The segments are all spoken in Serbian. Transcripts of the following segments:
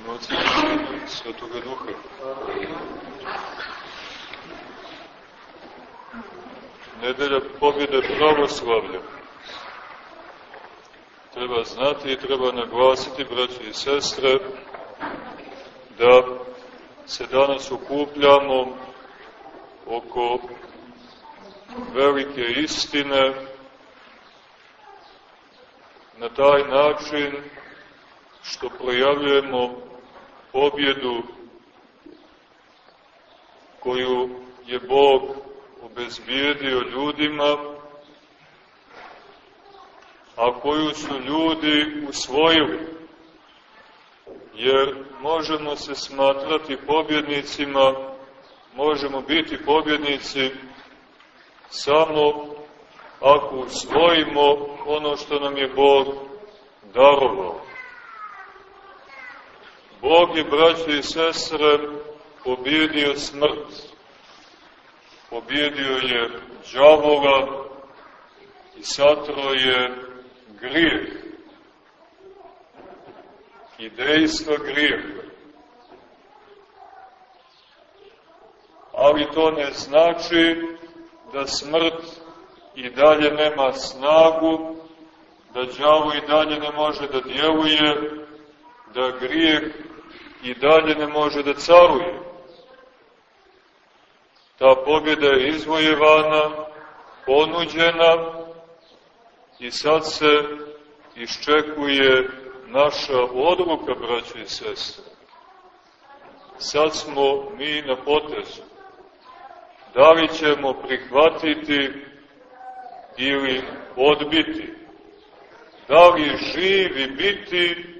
ime Otca i Svetoga Duha. Nedelja pobjede pravoslavlja. Treba znati i treba naglasiti, braći i sestre, da se danas okupljamo oko velike istine na taj način što projavljujemo pobjedu koju je Bog obezbijedio ljudima, a koju su ljudi usvojili. Jer možemo se smatrati pobjednicima, možemo biti pobjednici samo ako usvojimo ono što nam je Bog darovao. Bog je, braće i sestre, pobjedio smrt. Pobjedio je džavola i satro je grijeh. I dejstva grijeha. Ali to ne znači da smrt i dalje nema snagu, da džavo i dalje ne može da djeluje, da grijeh i dalje ne može da caruje. Ta pobjeda je izvojevana, ponuđena i sad se iščekuje naša odluka, braće i sestre. Sad smo mi na potezu. Da li ćemo prihvatiti ili odbiti? Da li živi biti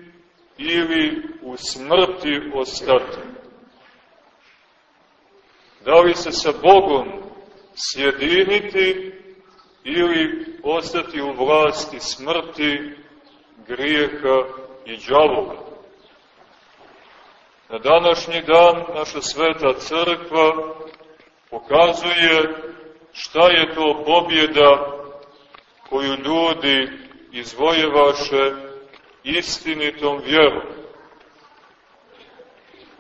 ili u smrti ostati. Da li se sa Bogom sjediniti ili ostati u vlasti smrti, grijeha i džavoga. Na današnji dan naša sveta crkva pokazuje šta je to pobjeda koju ljudi izvojevaše istinitom vjerom.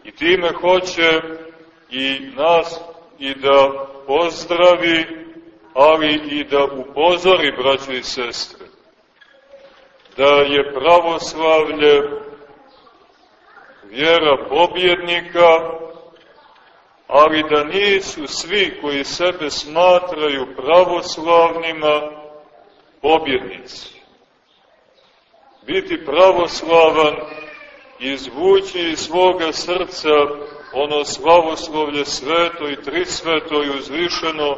I time hoće i nas i da pozdravi, ali i da upozori, braće i sestre, da je pravoslavlje vjera pobjednika, ali da nisu svi koji sebe smatraju pravoslavnima pobjednici biti pravoslavan, izvući iz svoga srca ono slavoslovlje sveto i trisveto i uzvišeno,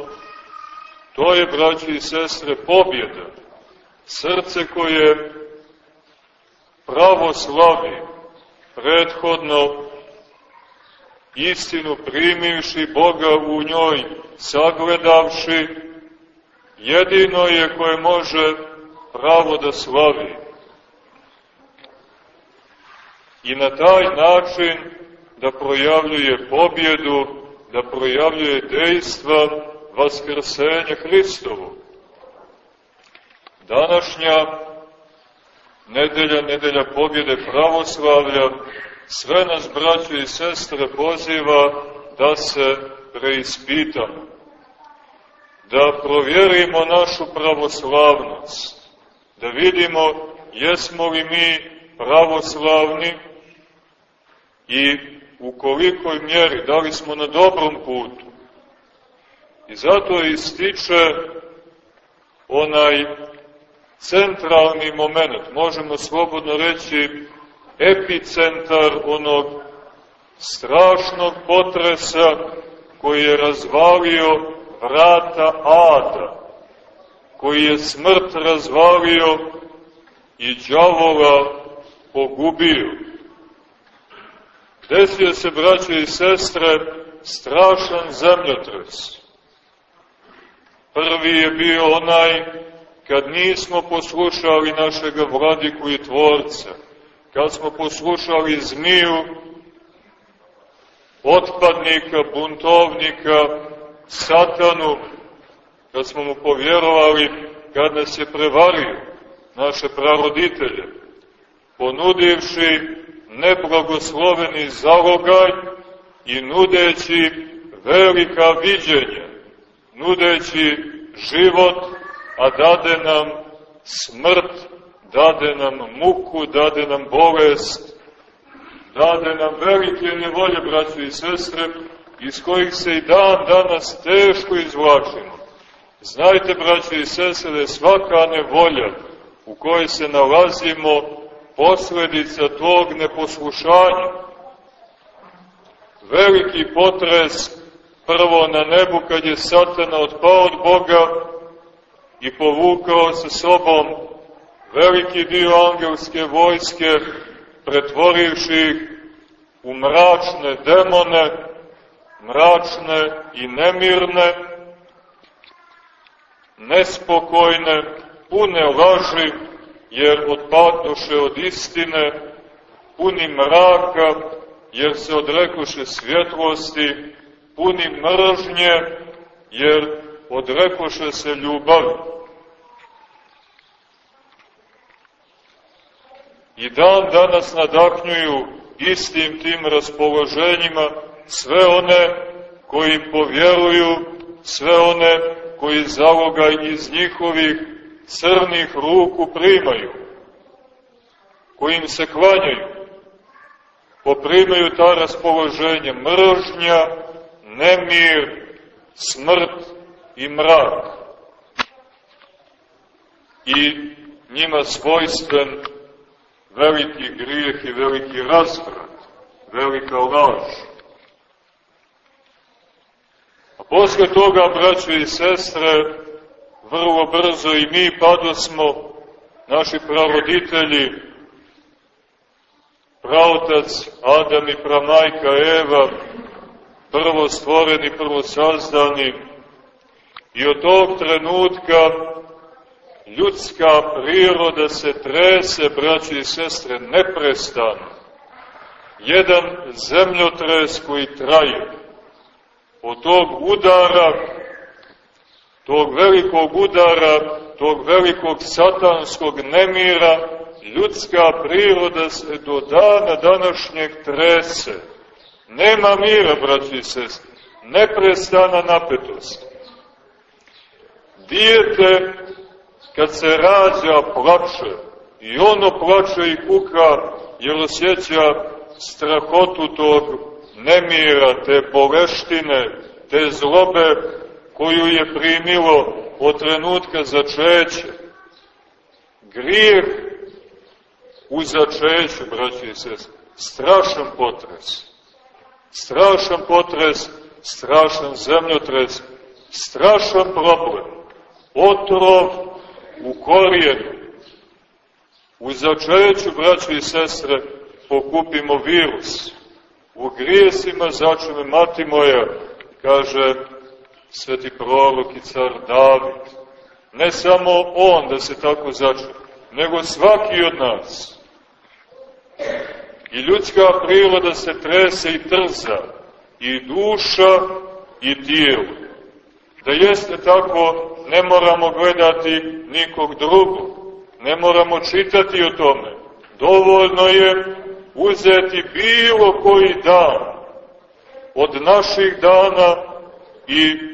to je, braći i sestre, pobjeda. Srce koje pravoslavi, prethodno istinu primivši Boga u njoj, sagledavši, jedino je koje može pravo da slavi i na taj način da projavljuje pobjedu, da projavljuje dejstva Vaskrsenja Hristovu. Današnja nedelja, nedelja pobjede pravoslavlja, sve nas, braće i sestre, poziva da se preispitamo, da provjerimo našu pravoslavnost, da vidimo jesmo li mi pravoslavni, i u kolikoj mjeri, da li smo na dobrom putu. I zato ističe onaj centralni moment, možemo slobodno reći epicentar onog strašnog potresa koji je razvalio vrata Ada, koji je smrt razvalio i đavola pogubio. Desio se, braće i sestre, strašan zemljotres. Prvi je bio onaj kad nismo poslušali našega vladiku i tvorca, kad smo poslušali zmiju, otpadnika, buntovnika, satanu, kad smo mu povjerovali, kad nas je prevario, naše praroditelje, ponudivši neblagosloveni zalogaj i nudeći velika viđenja, nudeći život, a dade nam smrt, dade nam muku, dade nam bolest, dade nam velike nevolje, braći i sestre, iz kojih se i dan danas teško izvlačimo. Znajte, braći i sestre, da svaka nevolja u kojoj se nalazimo posledica tog neposlušanja. Veliki potres prvo na nebu kad je satana otpao od Boga i povukao sa sobom veliki dio angelske vojske, pretvorivši ih u mračne demone, mračne i nemirne, nespokojne, pune laži, jer odpadnuše od istine, puni mraka, jer se odrekoše svjetlosti, puni mržnje, jer odrekoše se ljubavi. I dan danas nadahnjuju istim tim raspoloženjima sve one koji povjeruju, sve one koji zaloga iz njihovih crnih ruku primaju, kojim se klanjaju, poprimaju ta raspoloženja, mržnja, nemir, smrt i mrak. I njima svojstven veliki grijeh i veliki razvrat, velika laž. A posle toga, braće i sestre, vrlo brzo i mi padosmo, naši pravoditelji, praotac Adam i pramajka Eva, prvo stvoreni, prvo sazdani, i od tog trenutka ljudska priroda se trese, braći i sestre, neprestano. Jedan zemljotres koji traje. Od tog udara tog velikog udara, tog velikog satanskog nemira, ljudska priroda se do dana današnjeg trese. Nema mira, braći i sestri, neprestana napetost. Dijete, kad se rađa, plače, i ono plače i kuka, jer osjeća strahotu tog nemira, te boleštine, te zlobe koju je primilo od trenutka začeća. Grijeh u začeću, braći i sest, strašan potres. Strašan potres, strašan zemljotres, strašan problem. Otrov u korijenu. U začeću, braći i sestre, pokupimo virus. U grijesima začume mati moja, kaže sveti prorok i car David. Ne samo on da se tako začne, nego svaki od nas. I ljudska priroda se trese i trza, i duša i tijelo. Da jeste tako, ne moramo gledati nikog drugog, ne moramo čitati o tome. Dovoljno je uzeti bilo koji dan od naših dana i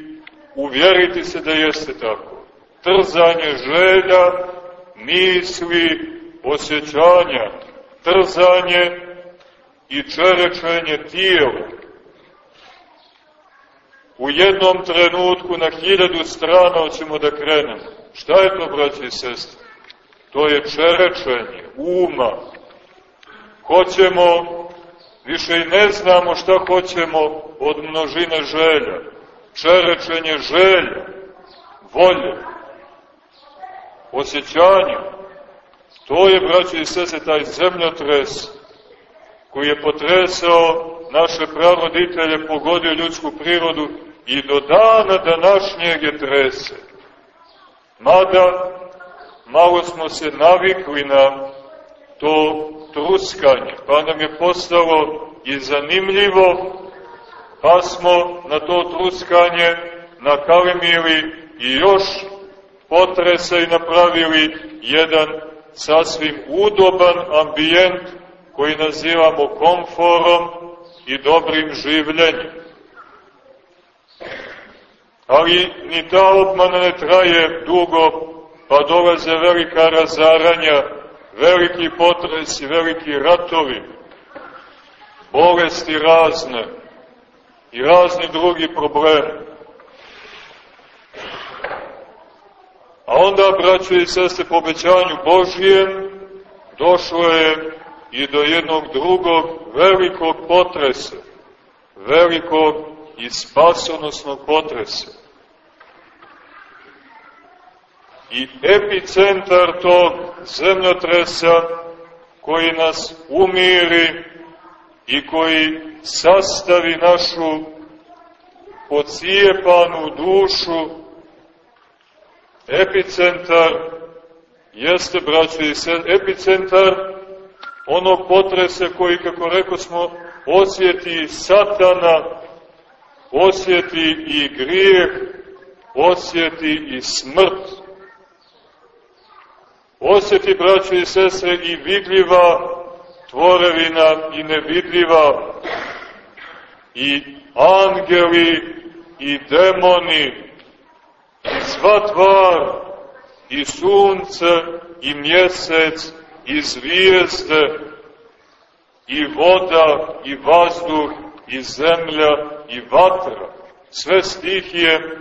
uvjeriti se da jeste tako. Trzanje želja, misli, osjećanja, trzanje i čerečenje tijela. U jednom trenutku na hiljadu strana ćemo da krenemo. Šta je to, braći i sestri? To je čerečenje uma. Hoćemo, više i ne znamo šta hoćemo od množine želja čerečenje želja, volje, osjećanja. To je, braći i sese, taj zemljotres koji je potresao naše pravoditelje, pogodio ljudsku prirodu i do dana današnjeg je trese. Mada, malo smo se navikli na to truskanje, pa nam je postalo i zanimljivo pa smo na to truskanje nakalemili i još potresa i napravili jedan sasvim udoban ambijent koji nazivamo komforom i dobrim življenjem. Ali ni ta obmana ne traje dugo, pa dolaze velika razaranja, veliki potresi, veliki ratovi, bolesti razne i razni drugi problemi. A onda, braćo i sestre, po obećanju Božijem, došlo je i do jednog drugog velikog potresa, velikog i spasonosnog potresa. I epicentar tog zemljotresa koji nas umiri i koji sastavi našu pocijepanu dušu, epicentar jeste, braćo i se, epicentar onog potrese koji, kako rekao smo, osjeti satana, osjeti i grijeh, osjeti i smrt. Osjeti, braćo i sestre, i vidljiva tvorevina i nevidljiva, i angeli, i demoni, i sva tvar, i sunce, i mjesec, i zvijezde, i voda, i vazduh, i zemlja, i vatra. Sve stihije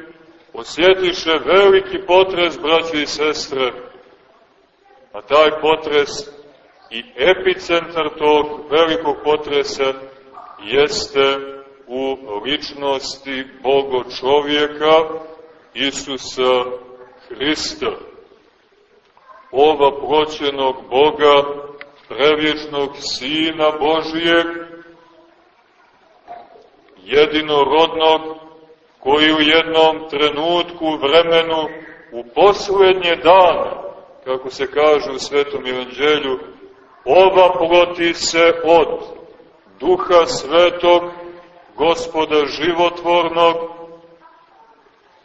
osjetiše veliki potres, braće i sestre, a taj potres i epicentar tog velikog potresa jeste u ličnosti Bogo čovjeka, Isusa Hrista. Ova proćenog Boga, prevječnog Sina Božijeg, jedinorodnog, koji u jednom trenutku vremenu u poslednje dane, kako se kaže u Svetom Evanđelju, ova ploti se od Duha Svetog, Gospoda životvornog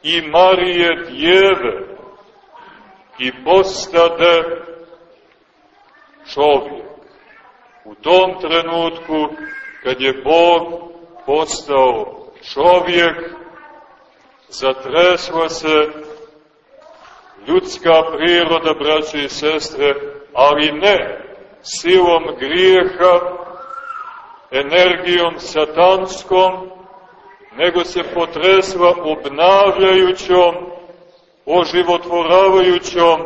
i Marije Djeve i postade čovjek. U tom trenutku, kad je Bog postao čovjek, zatresla se ljudska priroda, braće i sestre, ali ne silom grijeha, energijom satanskom, nego se potresla obnavljajućom, oživotvoravajućom,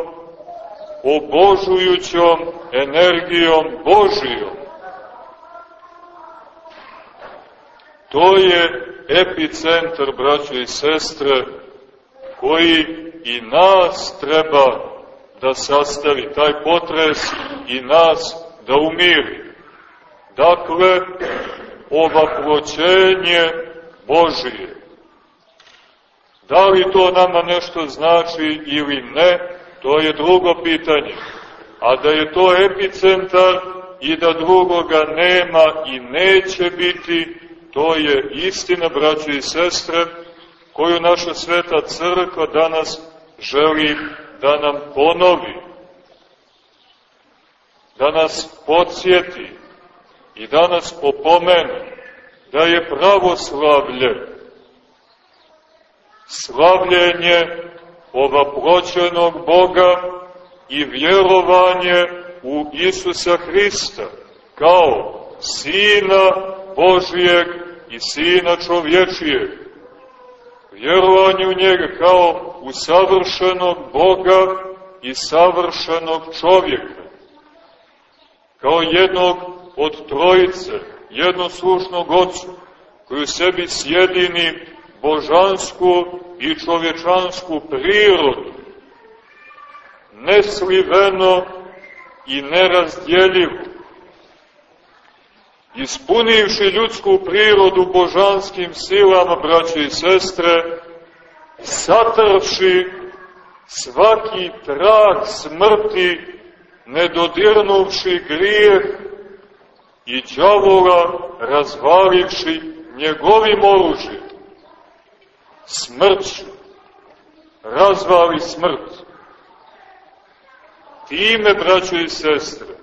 obožujućom energijom Božijom. To je epicentar, braćo i sestre, koji i nas treba da sastavi taj potres i nas da umiri. Dakle, ovaploćenje Božije. Da li to nama nešto znači ili ne, to je drugo pitanje. A da je to epicentar i da drugoga nema i neće biti, to je istina, braći i sestre, koju naša sveta crkva danas želi da nam ponovi, da nas podsjeti i da nas popomene da je pravoslavlje slavljenje ovaploćenog Boga i vjerovanje u Isusa Hrista kao Sina Božijeg i Sina čovječijeg. Vjerovanje u njega kao u savršenog Boga i savršenog čovjeka. Kao jednog od trojice, jednoslušnog ocu, koji u sebi sjedini božansku i čovječansku prirodu, nesliveno i nerazdjeljivo, ispunivši ljudsku prirodu božanskim silama, braće i sestre, satrvši svaki trag smrti, nedodirnuvši grijeh i džavola razvalivši njegovim oružjem smrću, razvali smrt. Time, braćo i sestre,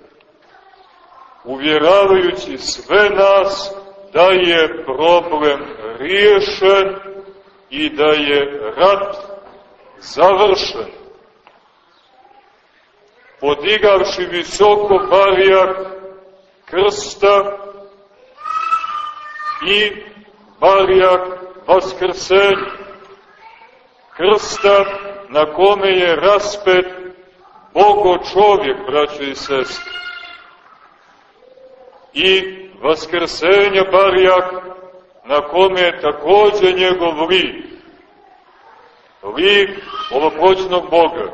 uvjeravajući sve nas da je problem riješen i da je rat završen. Podigavši visoko barijak krsta i barijak vaskrsenja, krsta na kome je raspet Bogo čovjek, braćo i sestre. I vaskrsenja barijak na kome je takođe njegov lik. Lik ovoproćnog Boga.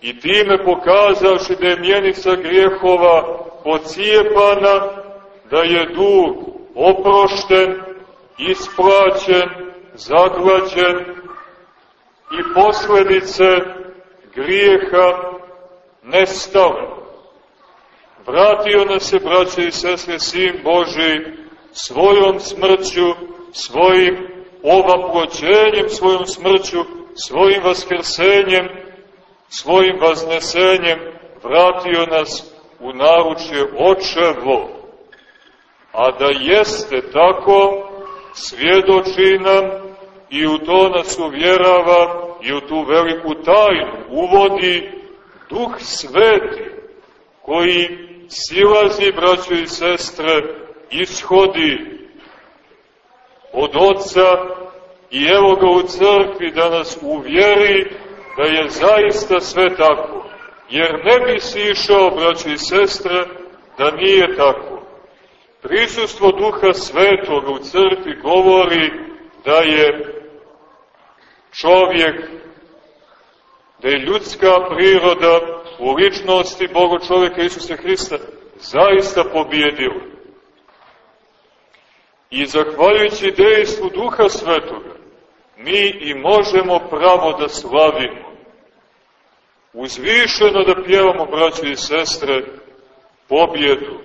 I time pokazavši da je mjenica grijehova pocijepana, da je dug oprošten, isplaćen, zaglađen i posledice grijeha nestale. Vratio nas se, braće i sestre, Sin Boži, svojom smrću, svojim ovaploćenjem, svojom smrću, svojim vaskrsenjem, svojim vaznesenjem, vratio nas u naručje očevo. A da jeste tako, svjedoči nam i u to nas uvjerava i u tu veliku tajnu uvodi Duh Sveti, koji silazi, braćo i sestre, ishodi od Otca i evo ga u crkvi da nas uvjeri da je zaista sve tako. Jer ne bi si išao, braćo i sestre, da nije tako. Prisustvo Duha Svetoga u crkvi govori da je čovjek, da je ljudska priroda u ličnosti Boga čovjeka Isusa Hrista zaista pobjedila. I zahvaljujući dejstvu Duha Svetoga, mi i možemo pravo da slavimo. Uzvišeno da pjevamo, braće i sestre, pobjedu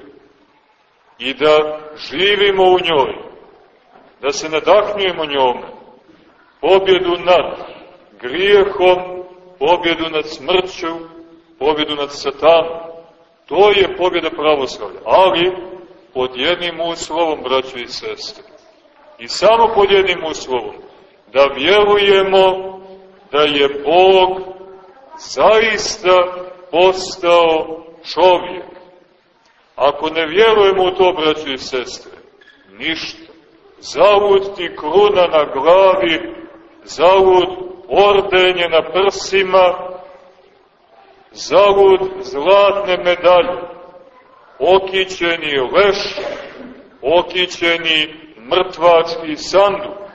i da živimo u njoj, da se nadahnujemo njome, pobjedu nad grijehom, pobjedu nad smrću, pobjedu nad satanom. To je pobjeda pravoslavlja, ali pod jednim uslovom, braćo i sestre. I samo pod jednim uslovom, da vjerujemo da je Bog zaista postao čovjek. Ako ne vjerujemo u to, braćo i sestre, ništa. Zavud ti kruna na glavi, zavud ordenje na prsima, zavud zlatne medalje, okićeni leš, okićeni mrtvački sanduk,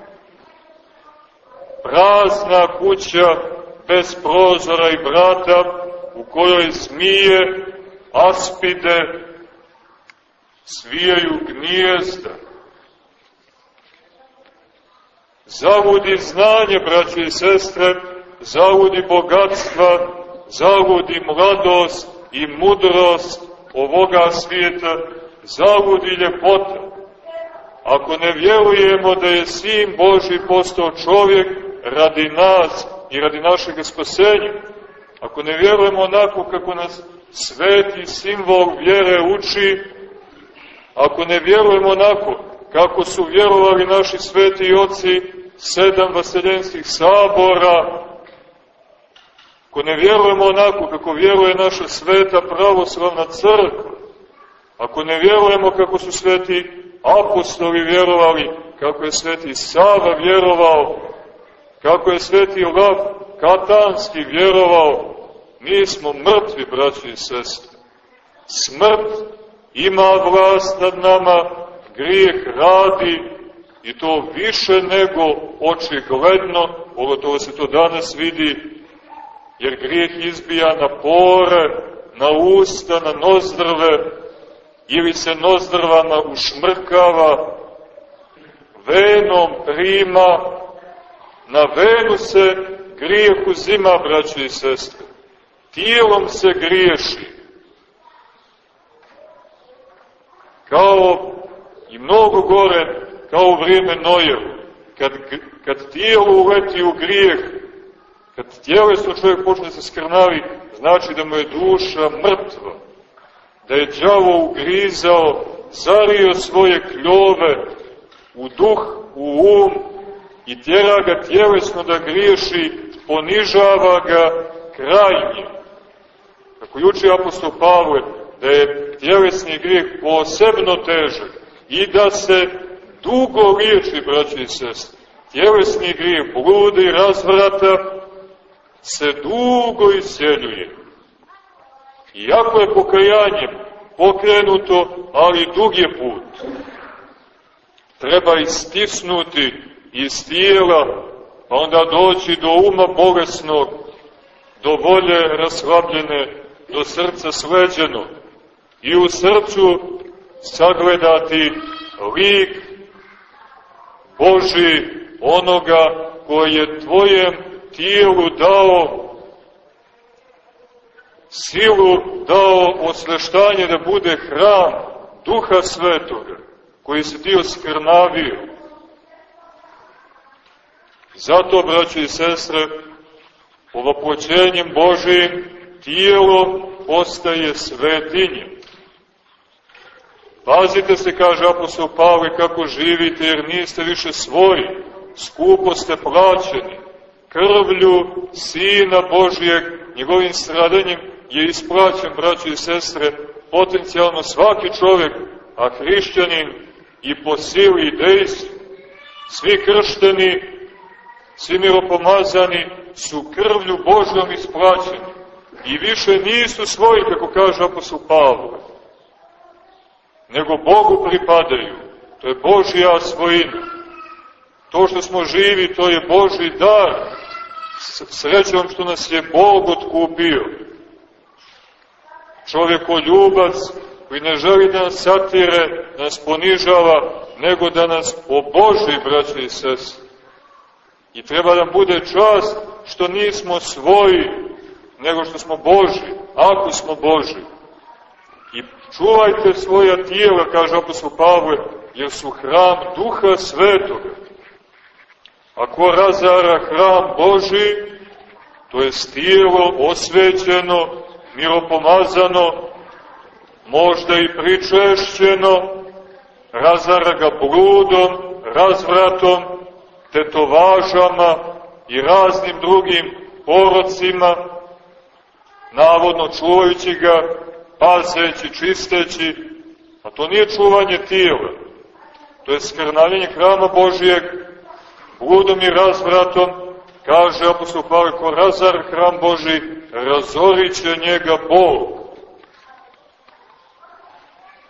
prazna kuća bez prozora i vrata, u kojoj smije, aspide, svijaju gnijezda. Zavudi znanje, braće i sestre, zavudi bogatstva, zavudi mladost i mudrost ovoga svijeta, zavudi ljepota. Ako ne vjerujemo da je Sin Boži postao čovjek radi nas i radi našeg spasenja, ako ne vjerujemo onako kako nas sveti simbol vjere uči, ako ne vjerujemo onako kako su vjerovali naši sveti oci sedam vaseljenskih sabora, ako ne vjerujemo onako kako vjeruje naša sveta pravoslavna crkva, ako ne vjerujemo kako su sveti apostoli vjerovali, kako je sveti Sava vjerovao, kako je sveti Lav Katanski vjerovao, mi smo mrtvi, braći i sestre. Smrt ima vlast nad nama, grijeh radi i to više nego očigledno, pogotovo se to danas vidi, jer grijeh izbija na pore, na usta, na nozdrve, ili se nozdrvama ušmrkava, venom prima, na venu se grijeh uzima, braći i sestre. Tijelom se griješi. Kao i mnogo gore, kao u vrijeme Nojevu, kad, kad tijelo uleti u grijeh, kad tjelesno čovjek počne da se skrnavi, znači da mu je duša mrtva da je đavo ugrizao, zario svoje kljove u duh, u um i tjera ga tjelesno da griješi, ponižava ga krajnje. Kako juči apostol Pavle, da je tjelesni grijeh posebno težak i da se dugo liječi, braći i sestri. Tjelesni grijeh, blude i razvrata se dugo isjeljuje. Iako je pokajanje pokrenuto, ali dug je put. Treba istisnuti iz tijela, pa onda doći do uma bolesnog, do volje raslabljene, do srca sleđenog i u srcu sagledati lik Boži onoga koji je tvojem tijelu dao silu, dao osveštanje da bude hram Duha Svetoga, koji se ti oskrnavio. Zato, braći i sestre, ovoploćenjem Božijim tijelo postaje svetinje. Pazite se, kaže apostol Pavle, kako živite, jer niste više svoji, skupo ste plaćeni, krvlju Sina Božijeg, njegovim stradanjem je isplaćen, braći i sestre, potencijalno svaki čovjek, a hrišćanin i po sili i dejstvu, svi kršteni, svi miropomazani su krvlju Božom isplaćeni i više nisu svoji, kako kaže apostol Pavle nego Bogu pripadaju. To je Božja svojina. To što smo živi, to je Boži dar. Srećom što nas je Bog otkupio. Čovjeko ljubac koji ne želi da nas satire, da nas ponižava, nego da nas oboži, braće i sese. I treba da bude čast što nismo svoji, nego što smo Boži, ako smo Boži. Čuvajte svoja tijela, kaže apostol Pavle, jer su hram duha svetoga. Ako razara hram Boži, to je tijelo osvećeno, miropomazano, možda i pričešćeno, razara ga bludom, razvratom, tetovažama i raznim drugim porocima, navodno čuvajući ga pazeći, čisteći, a to nije čuvanje tijela, to je skrnavljanje hrama Božijeg, bludom i razvratom, kaže apostol Pavle, ko razar hram Boži, razorit će njega Bog.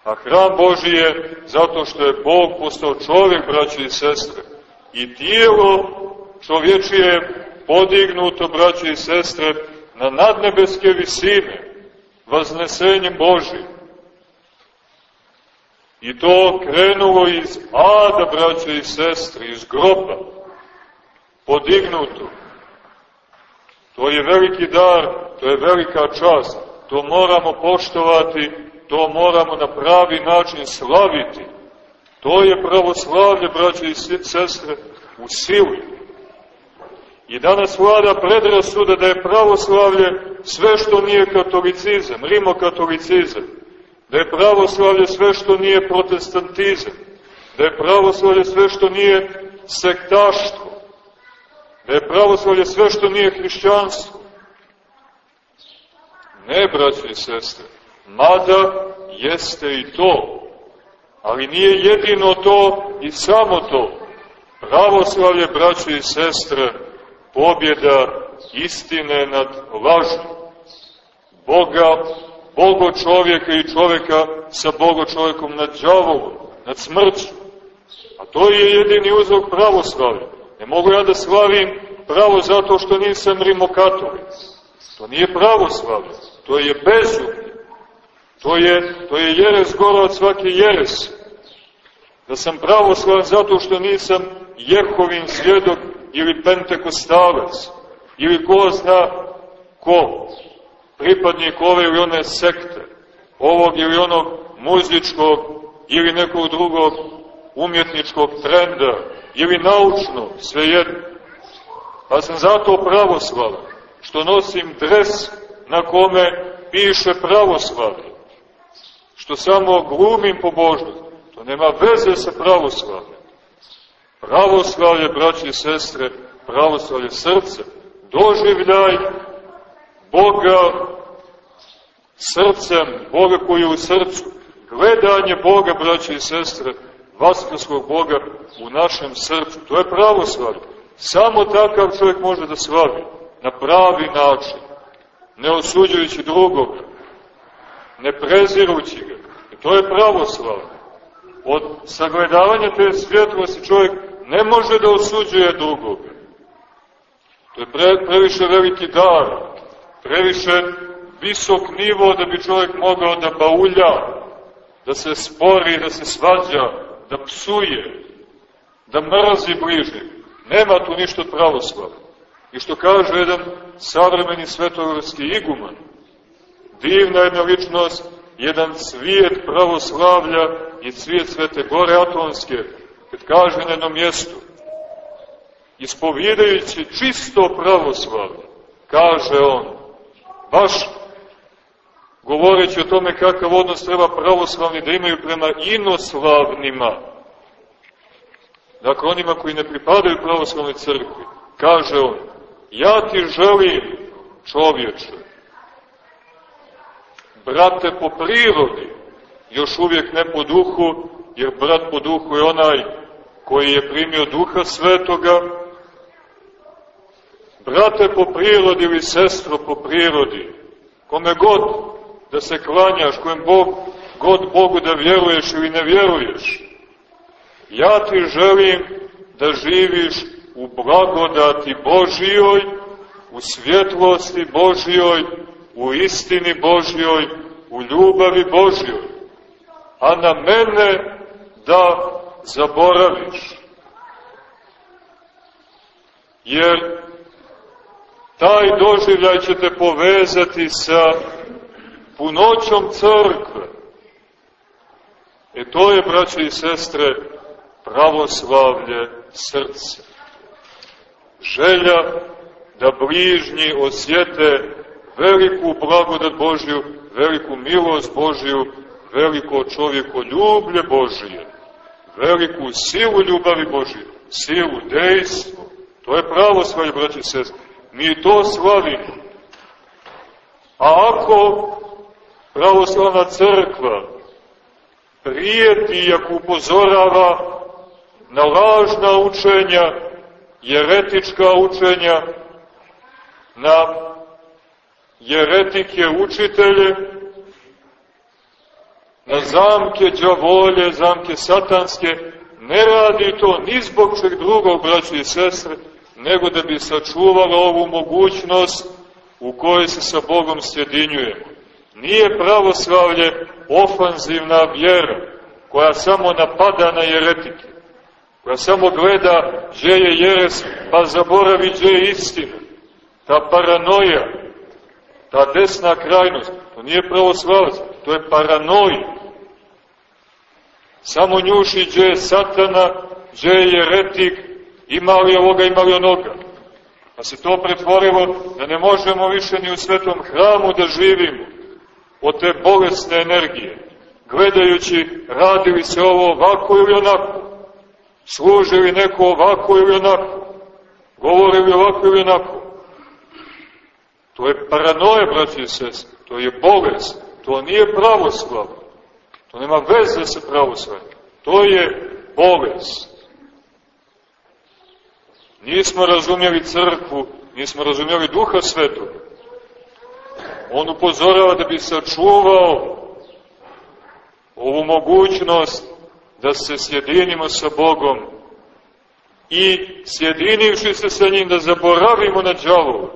A hram Boži je zato što je Bog postao čovjek, braći i sestre. I tijelo čovječije je podignuto, braći i sestre, na nadnebeske visine vaznesenjem Božim. I to krenulo iz ada, braće i sestri, iz groba, podignuto. To je veliki dar, to je velika čast, to moramo poštovati, to moramo na pravi način slaviti. To je pravoslavlje, braće i sestre, u sili. I danas vlada predrasuda da je pravoslavlje sve što nije katolicizam, rimokatolicizam, da je pravoslavlje sve što nije protestantizam, da je pravoslavlje sve što nije sektaštvo, da je pravoslavlje sve što nije hrišćanstvo. Ne, braći i sestre, mada jeste i to, ali nije jedino to i samo to. Pravoslavlje, braći i sestre, pobjeda istine nad lažom. Boga, Bogo čovjeka i čovjeka sa Bogo čovjekom nad džavolom, nad smrću. A to je jedini uzrok pravoslavlja. Ne mogu ja da slavim pravo zato što nisam rimokatolic. To nije pravoslavlje, to je bezublje. To je, to je jeres gora od svake jerese. Da sam pravoslavan zato što nisam Jehovin svjedok ili pentekostalac, ili ko zna ko, pripadnik ove ili one sekte, ovog ili onog muzičkog ili nekog drugog umjetničkog trenda, ili naučno, svejedno. Pa sam zato pravoslavan, što nosim dres na kome piše pravoslavlje. što samo glumim pobožnost. To nema veze sa pravoslavljem. Pravoslavlje, braći i sestre, pravoslavlje srce, doživljaj Boga srcem, Boga koji je u srcu, gledanje Boga, braći i sestre, vaskrskog Boga u našem srcu. To je pravoslavlje. Samo takav čovjek može da slavi na pravi način, ne osuđujući drugog, ne prezirući ga. I to je pravoslavlje. Od sagledavanja te svjetlosti čovjek ne može da osuđuje drugoga. To je pre, previše veliki dar, previše visok nivo da bi čovjek mogao da baulja, da se spori, da se svađa, da psuje, da mrazi bližnjeg. Nema tu ništa pravoslava. I što kaže jedan savremeni svetogorski iguman, divna jedna ličnost, jedan svijet pravoslavlja i svijet Svete Gore Atonske, kad kaže na jednom mjestu, ispovjedajući čisto pravoslavlje, kaže on, baš govoreći o tome kakav odnos treba pravoslavni da imaju prema inoslavnima, dakle onima koji ne pripadaju pravoslavnoj crkvi, kaže on, ja ti želim čovječe, brate po prirodi, još uvijek ne po duhu, jer brat po duhu je onaj koji je primio duha svetoga, brate po prirodi ili sestro po prirodi, kome god da se klanjaš, kojem Bog, god Bogu da vjeruješ ili ne vjeruješ, ja ti želim da živiš u blagodati Božijoj, u svjetlosti Božijoj, u istini Božjoj, u ljubavi Božjoj, a na mene da zaboraviš. Jer taj doživljaj će te povezati sa punoćom crkve. E to je, braće i sestre, pravoslavlje srce. Želja da bližnji osjete veliku blagodat Božju, veliku milost Božju, veliko čovjeko ljublje Božije, veliku silu ljubavi Božije, silu, dejstvo. To je pravo svoje, braći i sestri. Mi to slavimo. A ako pravoslavna crkva prijeti ako upozorava na lažna učenja, jeretička učenja, na jeretike učitelje, na zamke džavolje, zamke satanske, ne radi to ni zbog čeg drugog, braći i sestre, nego da bi sačuvala ovu mogućnost u kojoj se sa Bogom sjedinjuje. Nije pravoslavlje ofanzivna vjera, koja samo napada na jeretike, koja samo gleda gdje je jeres, pa zaboravi gdje je istina. Ta paranoja, ta desna krajnost, to nije pravoslavac, to je paranoja. Samo njuši gdje je satana, gdje je retik, ima li ovoga, ima li onoga. Pa se to pretvorilo da ne možemo više ni u svetom hramu da živimo od te bolesne energije, gledajući radili se ovo ovako ili onako, služili neko ovako ili onako, govorili ovako ili onako. To je paranoja, braći i sestri, to je bolest, to nije pravoslav, to nema veze sa pravoslavljem, to je bolest. Nismo razumjeli crkvu, nismo razumjeli duha svetog. On upozorava da bi sačuvao ovu mogućnost da se sjedinimo sa Bogom i sjedinivši se sa njim da zaboravimo na džavovu,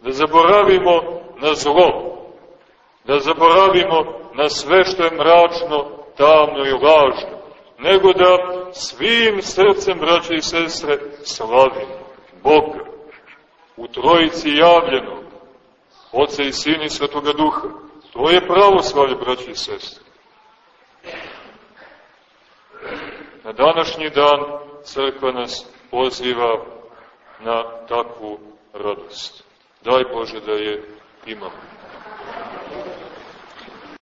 da zaboravimo na zlo, da zaboravimo na sve što je mračno, tamno i lažno, nego da svim srcem, braće i sestre, slavimo Boga u trojici javljenog, Oca i Sina i Svetoga Duha. To je pravoslavlje, braće i sestre. Na današnji dan crkva nas poziva na takvu radost. Daj Bože da je imamo.